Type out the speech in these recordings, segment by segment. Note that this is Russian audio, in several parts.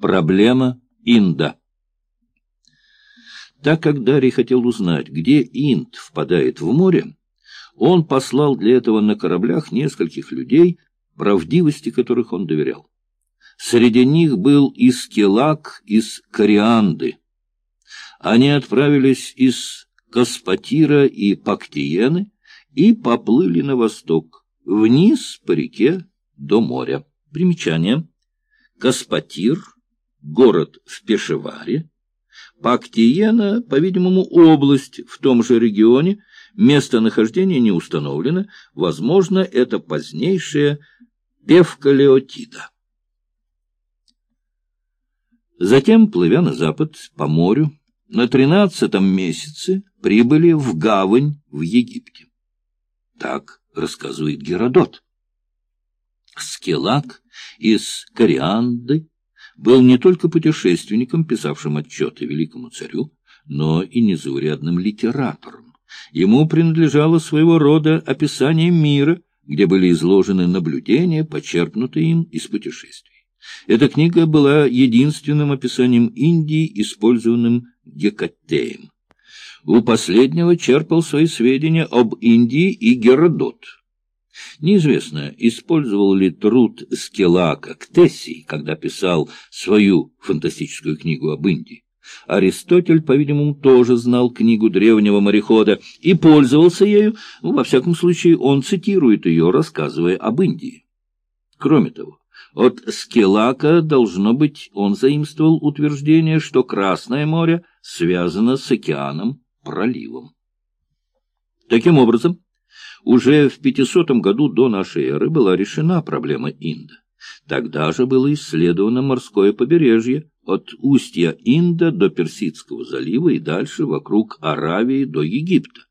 Проблема Инда. Так как Дарий хотел узнать, где Инд впадает в море, он послал для этого на кораблях нескольких людей, правдивости которых он доверял. Среди них был Искелак из Корианды. Они отправились из Каспатира и Пактиены и поплыли на восток, вниз по реке до моря. Примечание. Каспатир — город в Пешеваре, Пактиена, по-видимому, область в том же регионе, местонахождение не установлено, возможно, это позднейшая Певкалеотида. Затем, плывя на запад по морю, на тринадцатом месяце прибыли в гавань в Египте. Так рассказывает Геродот. Скелак из Корианды был не только путешественником, писавшим отчеты великому царю, но и незаурядным литератором. Ему принадлежало своего рода описание мира, где были изложены наблюдения, почерпнутые им из путешествий. Эта книга была единственным описанием Индии, использованным Гекатеем. У последнего черпал свои сведения об Индии и Геродот. Неизвестно, использовал ли труд Скелака Ктессий, когда писал свою фантастическую книгу об Индии. Аристотель, по-видимому, тоже знал книгу древнего морехода и пользовался ею, во всяком случае он цитирует ее, рассказывая об Индии. Кроме того, от Скелака, должно быть, он заимствовал утверждение, что Красное море связано с океаном, проливом. Таким образом, уже в 500 году до нашей эры была решена проблема Инда. Тогда же было исследовано морское побережье от устья Инда до Персидского залива и дальше вокруг Аравии до Египта.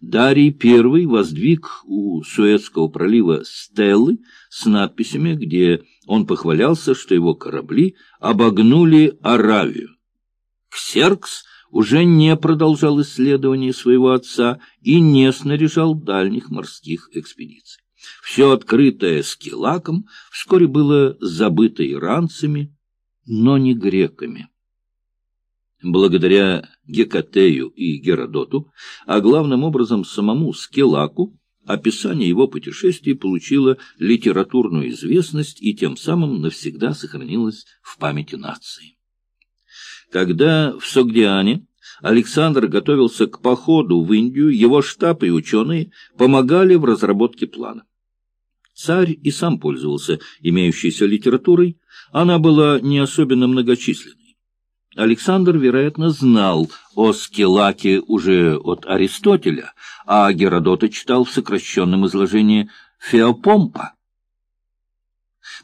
Дарий I воздвиг у Суэцкого пролива стеллы с надписями, где он похвалялся, что его корабли обогнули Аравию. Ксеркс уже не продолжал исследования своего отца и не снаряжал дальних морских экспедиций. Все открытое скилаком вскоре было забыто иранцами, но не греками. Благодаря Гекатею и Геродоту, а главным образом самому Скелаку, описание его путешествий получило литературную известность и тем самым навсегда сохранилось в памяти нации. Когда в Согдиане Александр готовился к походу в Индию, его штаб и ученые помогали в разработке плана. Царь и сам пользовался имеющейся литературой, она была не особенно многочисленной. Александр, вероятно, знал о Скелаке уже от Аристотеля, а Геродота читал в сокращенном изложении Феопомпа.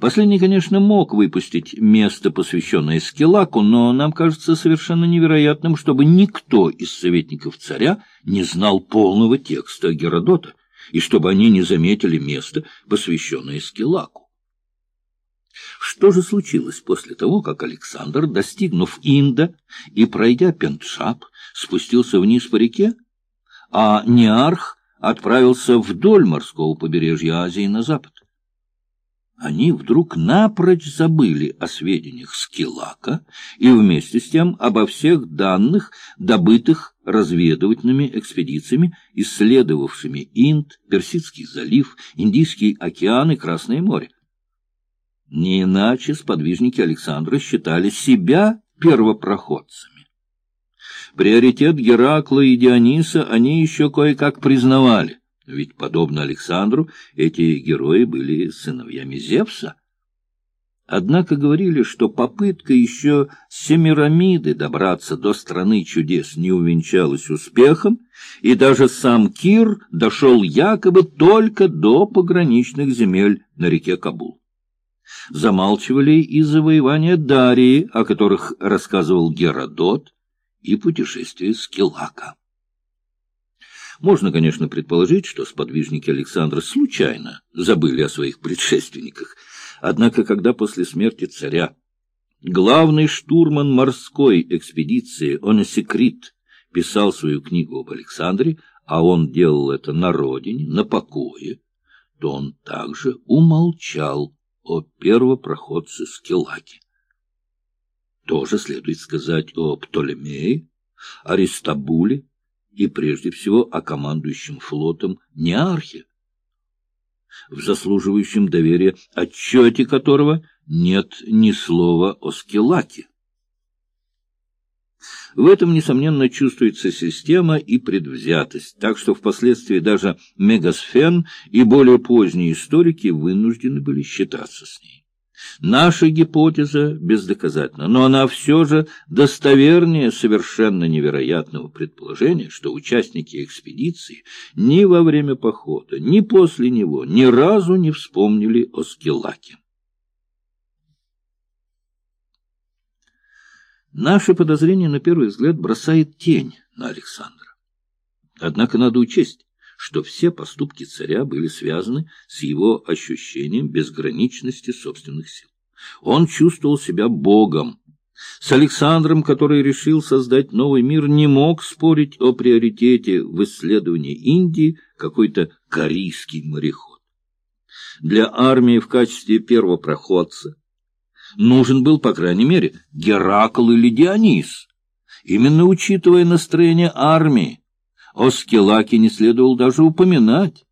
Последний, конечно, мог выпустить место, посвященное Скелаку, но нам кажется совершенно невероятным, чтобы никто из советников царя не знал полного текста Геродота, и чтобы они не заметили место, посвященное Скелаку. Что же случилось после того, как Александр, достигнув Инда и пройдя Пентшап, спустился вниз по реке, а Неарх отправился вдоль морского побережья Азии на запад? Они вдруг напрочь забыли о сведениях Скилака и вместе с тем обо всех данных, добытых разведывательными экспедициями, исследовавшими Инд, Персидский залив, Индийский океан и Красное море. Не иначе сподвижники Александра считали себя первопроходцами. Приоритет Геракла и Диониса они еще кое-как признавали. Ведь, подобно Александру, эти герои были сыновьями Зевса. Однако говорили, что попытка еще Семирамиды добраться до страны чудес не увенчалась успехом, и даже сам Кир дошел якобы только до пограничных земель на реке Кабул. Замалчивали и завоевания Дарии, о которых рассказывал Геродот, и путешествие Скилака. Можно, конечно, предположить, что сподвижники Александра случайно забыли о своих предшественниках. Однако, когда после смерти царя главный штурман морской экспедиции Онесекрит писал свою книгу об Александре, а он делал это на родине, на покое, то он также умолчал о первопроходце Скеллаке. тоже следует сказать о Птолемее, Аристабуле и, прежде всего, о командующем флотом Неархе, в заслуживающем доверия отчете которого нет ни слова о Скелаке. В этом, несомненно, чувствуется система и предвзятость, так что впоследствии даже Мегасфен и более поздние историки вынуждены были считаться с ней. Наша гипотеза бездоказательна, но она все же достовернее совершенно невероятного предположения, что участники экспедиции ни во время похода, ни после него ни разу не вспомнили о Скеллаке. Наше подозрение, на первый взгляд, бросает тень на Александра. Однако надо учесть, что все поступки царя были связаны с его ощущением безграничности собственных сил. Он чувствовал себя богом. С Александром, который решил создать новый мир, не мог спорить о приоритете в исследовании Индии какой-то корейский мореход. Для армии в качестве первопроходца нужен был, по крайней мере, Геракл или Дионис. Именно учитывая настроение армии, о Скелаке не следовало даже упоминать.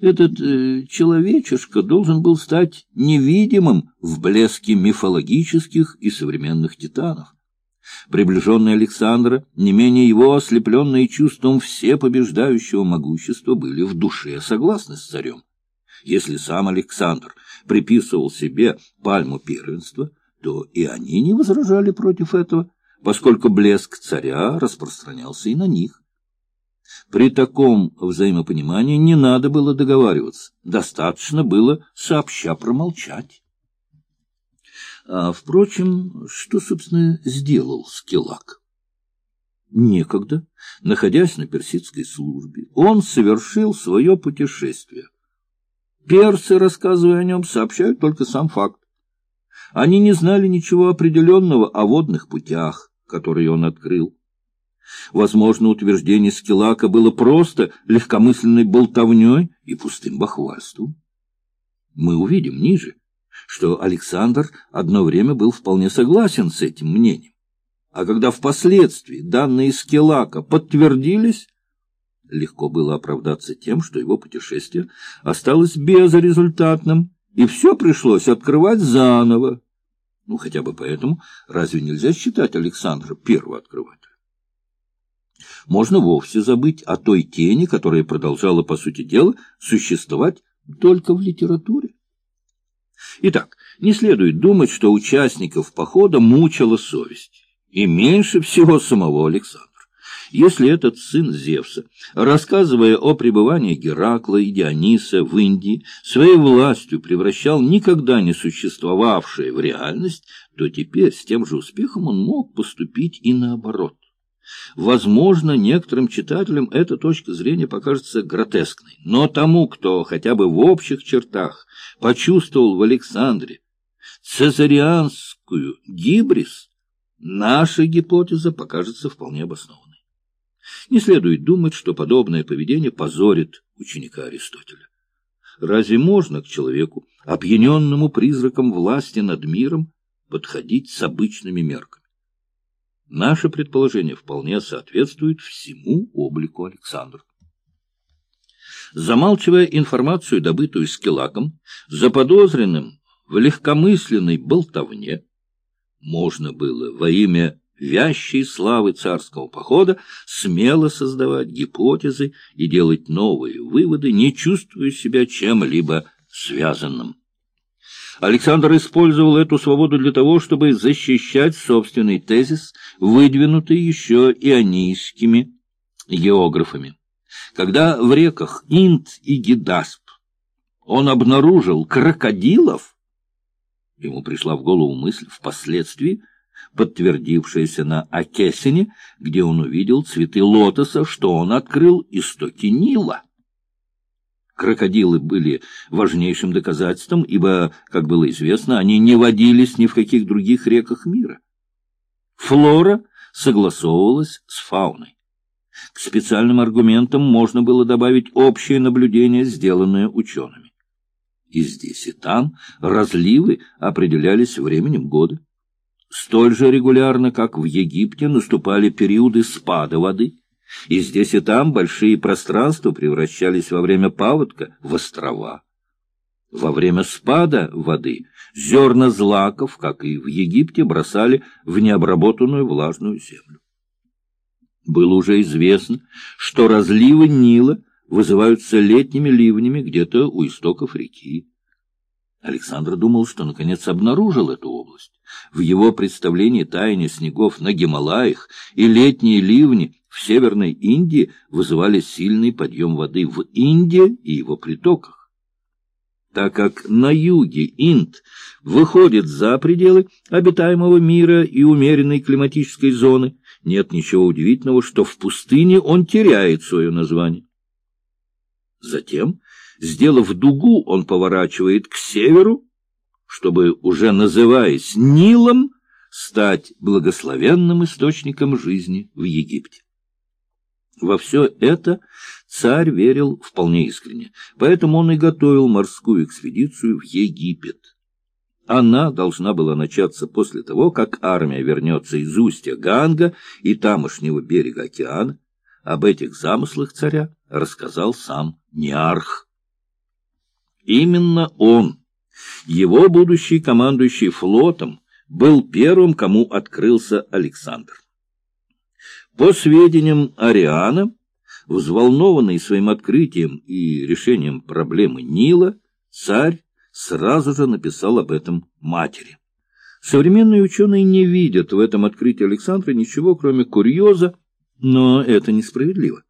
Этот э, человечишка должен был стать невидимым в блеске мифологических и современных титанов. Приближенные Александра, не менее его ослепленные чувством все побеждающего могущества, были в душе согласны с царем. Если сам Александр приписывал себе пальму первенства, то и они не возражали против этого, поскольку блеск царя распространялся и на них. При таком взаимопонимании не надо было договариваться, достаточно было сообща промолчать. А, впрочем, что, собственно, сделал Скелак? Некогда, находясь на персидской службе, он совершил свое путешествие — Персы, рассказывая о нем, сообщают только сам факт. Они не знали ничего определенного о водных путях, которые он открыл. Возможно, утверждение Скилака было просто легкомысленной болтовней и пустым бахвальством. Мы увидим ниже, что Александр одно время был вполне согласен с этим мнением. А когда впоследствии данные Скилака подтвердились, Легко было оправдаться тем, что его путешествие осталось безрезультатным, и все пришлось открывать заново. Ну, хотя бы поэтому разве нельзя считать Александра первооткрывателем? Можно вовсе забыть о той тени, которая продолжала, по сути дела, существовать только в литературе. Итак, не следует думать, что участников похода мучила совесть, и меньше всего самого Александра. Если этот сын Зевса, рассказывая о пребывании Геракла и Диониса в Индии, своей властью превращал никогда не существовавшее в реальность, то теперь с тем же успехом он мог поступить и наоборот. Возможно, некоторым читателям эта точка зрения покажется гротескной, но тому, кто хотя бы в общих чертах почувствовал в Александре цезарианскую гибрис, наша гипотеза покажется вполне обоснованной. Не следует думать, что подобное поведение позорит ученика Аристотеля. Разве можно к человеку, опьяненному призраком власти над миром, подходить с обычными мерками? Наше предположение вполне соответствует всему облику Александра. Замалчивая информацию, добытую Скелаком, заподозренным в легкомысленной болтовне, можно было во имя вящей славы царского похода, смело создавать гипотезы и делать новые выводы, не чувствуя себя чем-либо связанным. Александр использовал эту свободу для того, чтобы защищать собственный тезис, выдвинутый еще ионийскими географами. Когда в реках Инд и Гидасп он обнаружил крокодилов, ему пришла в голову мысль впоследствии подтвердившееся на Акесине, где он увидел цветы лотоса, что он открыл истоки Нила. Крокодилы были важнейшим доказательством, ибо, как было известно, они не водились ни в каких других реках мира. Флора согласовывалась с фауной. К специальным аргументам можно было добавить общее наблюдение, сделанное учеными. И здесь, и там разливы определялись временем года. Столь же регулярно, как в Египте, наступали периоды спада воды, и здесь и там большие пространства превращались во время паводка в острова. Во время спада воды зерна злаков, как и в Египте, бросали в необработанную влажную землю. Было уже известно, что разливы Нила вызываются летними ливнями где-то у истоков реки. Александр думал, что наконец обнаружил эту область. В его представлении таяние снегов на Гималаях и летние ливни в Северной Индии вызывали сильный подъем воды в Индии и его притоках. Так как на юге Инд выходит за пределы обитаемого мира и умеренной климатической зоны, нет ничего удивительного, что в пустыне он теряет свое название. Затем, сделав дугу, он поворачивает к северу, чтобы, уже называясь Нилом, стать благословенным источником жизни в Египте. Во все это царь верил вполне искренне, поэтому он и готовил морскую экспедицию в Египет. Она должна была начаться после того, как армия вернется из устья Ганга и тамошнего берега океана. Об этих замыслах царя рассказал сам Ниарх. Именно он, его будущий командующий флотом, был первым, кому открылся Александр. По сведениям Ариана, взволнованный своим открытием и решением проблемы Нила, царь сразу же написал об этом матери. Современные ученые не видят в этом открытии Александра ничего, кроме курьеза, но это несправедливо.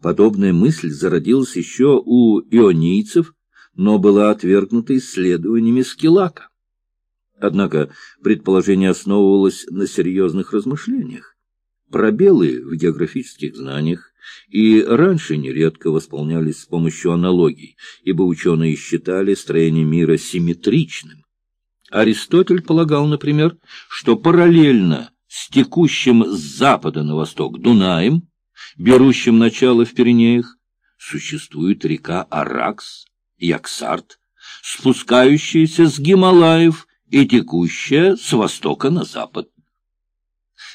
Подобная мысль зародилась еще у ионийцев, но была отвергнута исследованиями Скилака. Однако предположение основывалось на серьезных размышлениях. Пробелы в географических знаниях и раньше нередко восполнялись с помощью аналогий, ибо ученые считали строение мира симметричным. Аристотель полагал, например, что параллельно с текущим с запада на восток Дунаем, берущим начало в Пиренеях, существует река Аракс, Яксарт, спускающаяся с Гималаев и текущая с востока на запад.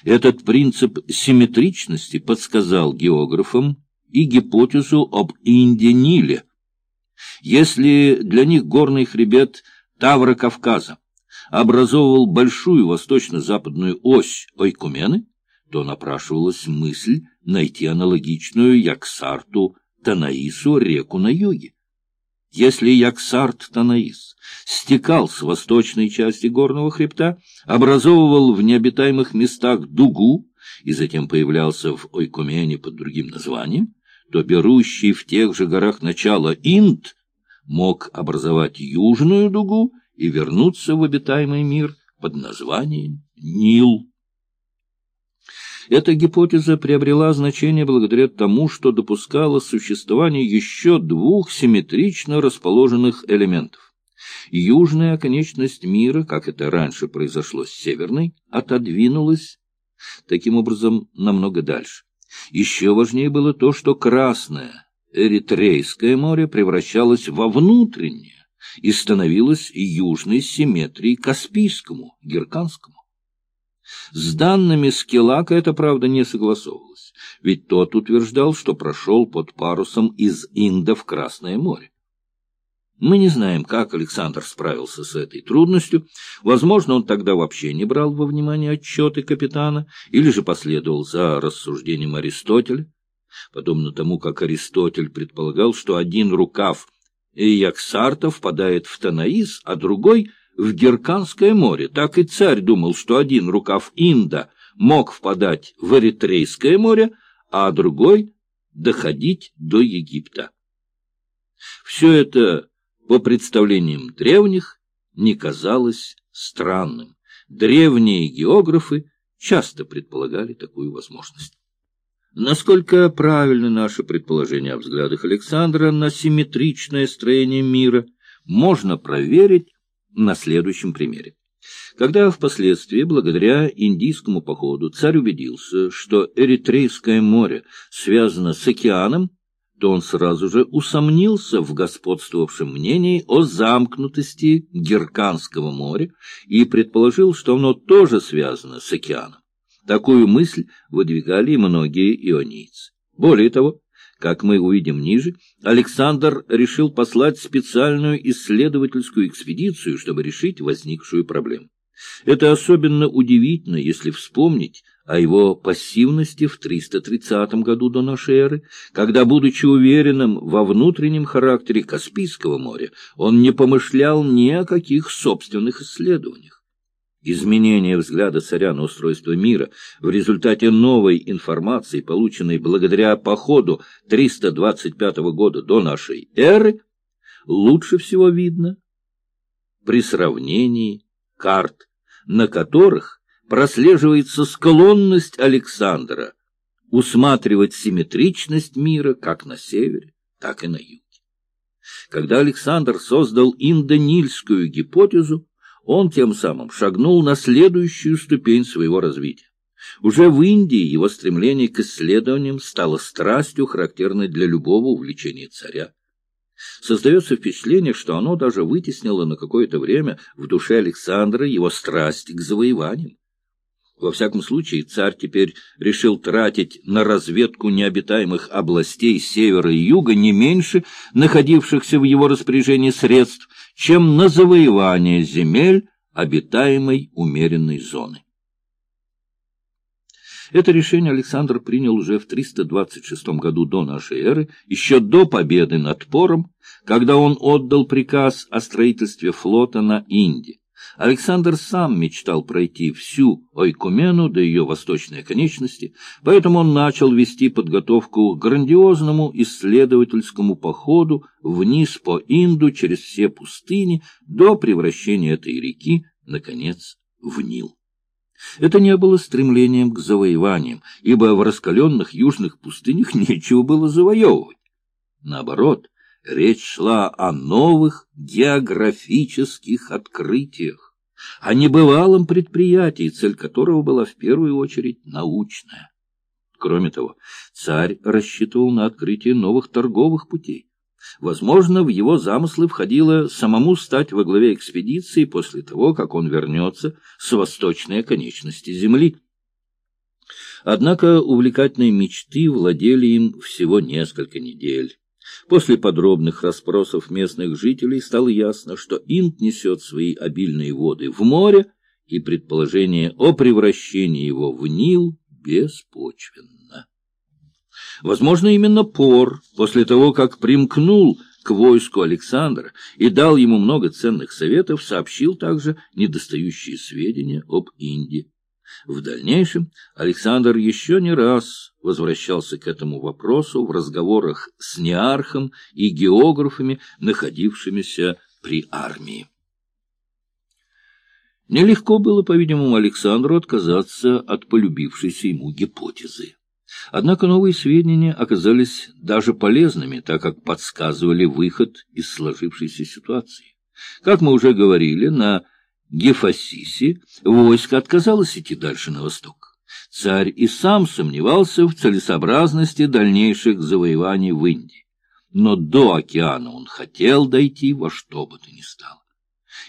Этот принцип симметричности подсказал географам и гипотезу об Инде-Ниле. Если для них горный хребет Тавра-Кавказа образовывал большую восточно-западную ось Ойкумены, то напрашивалась мысль найти аналогичную Яксарту Танаису реку на юге. Если Яксарт-Танаис стекал с восточной части горного хребта, образовывал в необитаемых местах дугу и затем появлялся в Ойкумене под другим названием, то берущий в тех же горах начало Инд мог образовать южную дугу и вернуться в обитаемый мир под названием Нил. Эта гипотеза приобрела значение благодаря тому, что допускала существование еще двух симметрично расположенных элементов. Южная оконечность мира, как это раньше произошло с северной, отодвинулась таким образом намного дальше. Еще важнее было то, что Красное, Эритрейское море превращалось во внутреннее и становилось южной симметрией Каспийскому, Герканскому. С данными Скилака это, правда, не согласовывалось, ведь тот утверждал, что прошел под парусом из Инда в Красное море. Мы не знаем, как Александр справился с этой трудностью. Возможно, он тогда вообще не брал во внимание отчеты капитана или же последовал за рассуждением Аристотеля, подобно тому, как Аристотель предполагал, что один рукав Ияксарта впадает в Танаис, а другой в Герканское море. Так и царь думал, что один рукав Инда мог впадать в Эритрейское море, а другой — доходить до Египта. Все это, по представлениям древних, не казалось странным. Древние географы часто предполагали такую возможность. Насколько правильны наши предположения о взглядах Александра на симметричное строение мира, можно проверить на следующем примере. Когда впоследствии, благодаря индийскому походу, царь убедился, что Эритрейское море связано с океаном, то он сразу же усомнился в господствовавшем мнении о замкнутости Герканского моря и предположил, что оно тоже связано с океаном. Такую мысль выдвигали и многие ионийцы. Более того, как мы увидим ниже, Александр решил послать специальную исследовательскую экспедицию, чтобы решить возникшую проблему. Это особенно удивительно, если вспомнить о его пассивности в 330 году до нашей эры, когда, будучи уверенным во внутреннем характере Каспийского моря, он не помышлял ни о каких собственных исследованиях. Изменение взгляда царя на устройство мира в результате новой информации, полученной благодаря походу 325 года до нашей эры, лучше всего видно при сравнении карт на которых прослеживается склонность Александра усматривать симметричность мира как на севере, так и на юге. Когда Александр создал индонильскую гипотезу, он тем самым шагнул на следующую ступень своего развития. Уже в Индии его стремление к исследованиям стало страстью, характерной для любого увлечения царя. Создается впечатление, что оно даже вытеснило на какое-то время в душе Александра его страсть к завоеваниям. Во всяком случае, царь теперь решил тратить на разведку необитаемых областей севера и юга не меньше находившихся в его распоряжении средств, чем на завоевание земель обитаемой умеренной зоны. Это решение Александр принял уже в 326 году до нашей эры, еще до победы над Пором, когда он отдал приказ о строительстве флота на Инде. Александр сам мечтал пройти всю Ойкумену до ее восточной конечности, поэтому он начал вести подготовку к грандиозному исследовательскому походу вниз по Инду через все пустыни до превращения этой реки, наконец, в Нил. Это не было стремлением к завоеваниям, ибо в раскаленных южных пустынях нечего было завоевывать. Наоборот, речь шла о новых географических открытиях, о небывалом предприятии, цель которого была в первую очередь научная. Кроме того, царь рассчитывал на открытие новых торговых путей. Возможно, в его замыслы входило самому стать во главе экспедиции после того, как он вернется с восточной оконечности Земли. Однако увлекательные мечты владели им всего несколько недель. После подробных расспросов местных жителей стало ясно, что Инд несет свои обильные воды в море, и предположение о превращении его в Нил беспочвенно. Возможно, именно Пор, после того, как примкнул к войску Александра и дал ему много ценных советов, сообщил также недостающие сведения об Индии. В дальнейшем Александр еще не раз возвращался к этому вопросу в разговорах с неархом и географами, находившимися при армии. Нелегко было, по-видимому, Александру отказаться от полюбившейся ему гипотезы. Однако новые сведения оказались даже полезными, так как подсказывали выход из сложившейся ситуации. Как мы уже говорили, на Гефасисе войско отказалось идти дальше на восток. Царь и сам сомневался в целесообразности дальнейших завоеваний в Индии. Но до океана он хотел дойти во что бы то ни стало.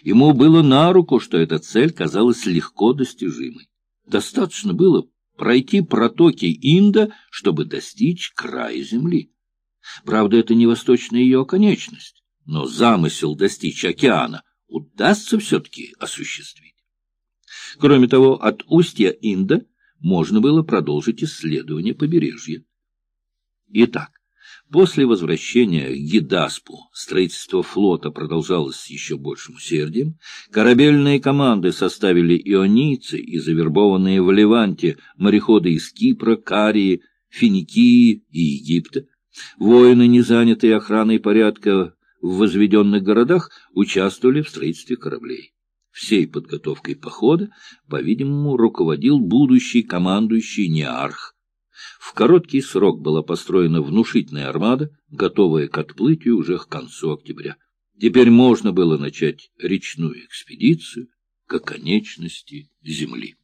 Ему было на руку, что эта цель казалась легко достижимой. Достаточно было пройти протоки Инда, чтобы достичь края земли. Правда, это не восточная ее оконечность, но замысел достичь океана удастся все-таки осуществить. Кроме того, от устья Инда можно было продолжить исследование побережья. Итак, После возвращения Гидаспу строительство флота продолжалось с еще большим усердием. Корабельные команды составили ионийцы и завербованные в Леванте мореходы из Кипра, Карии, Финикии и Египта. Воины, не занятые охраной порядка в возведенных городах, участвовали в строительстве кораблей. Всей подготовкой похода, по-видимому, руководил будущий командующий Неарх, в короткий срок была построена внушительная армада, готовая к отплытию уже к концу октября. Теперь можно было начать речную экспедицию к оконечности Земли.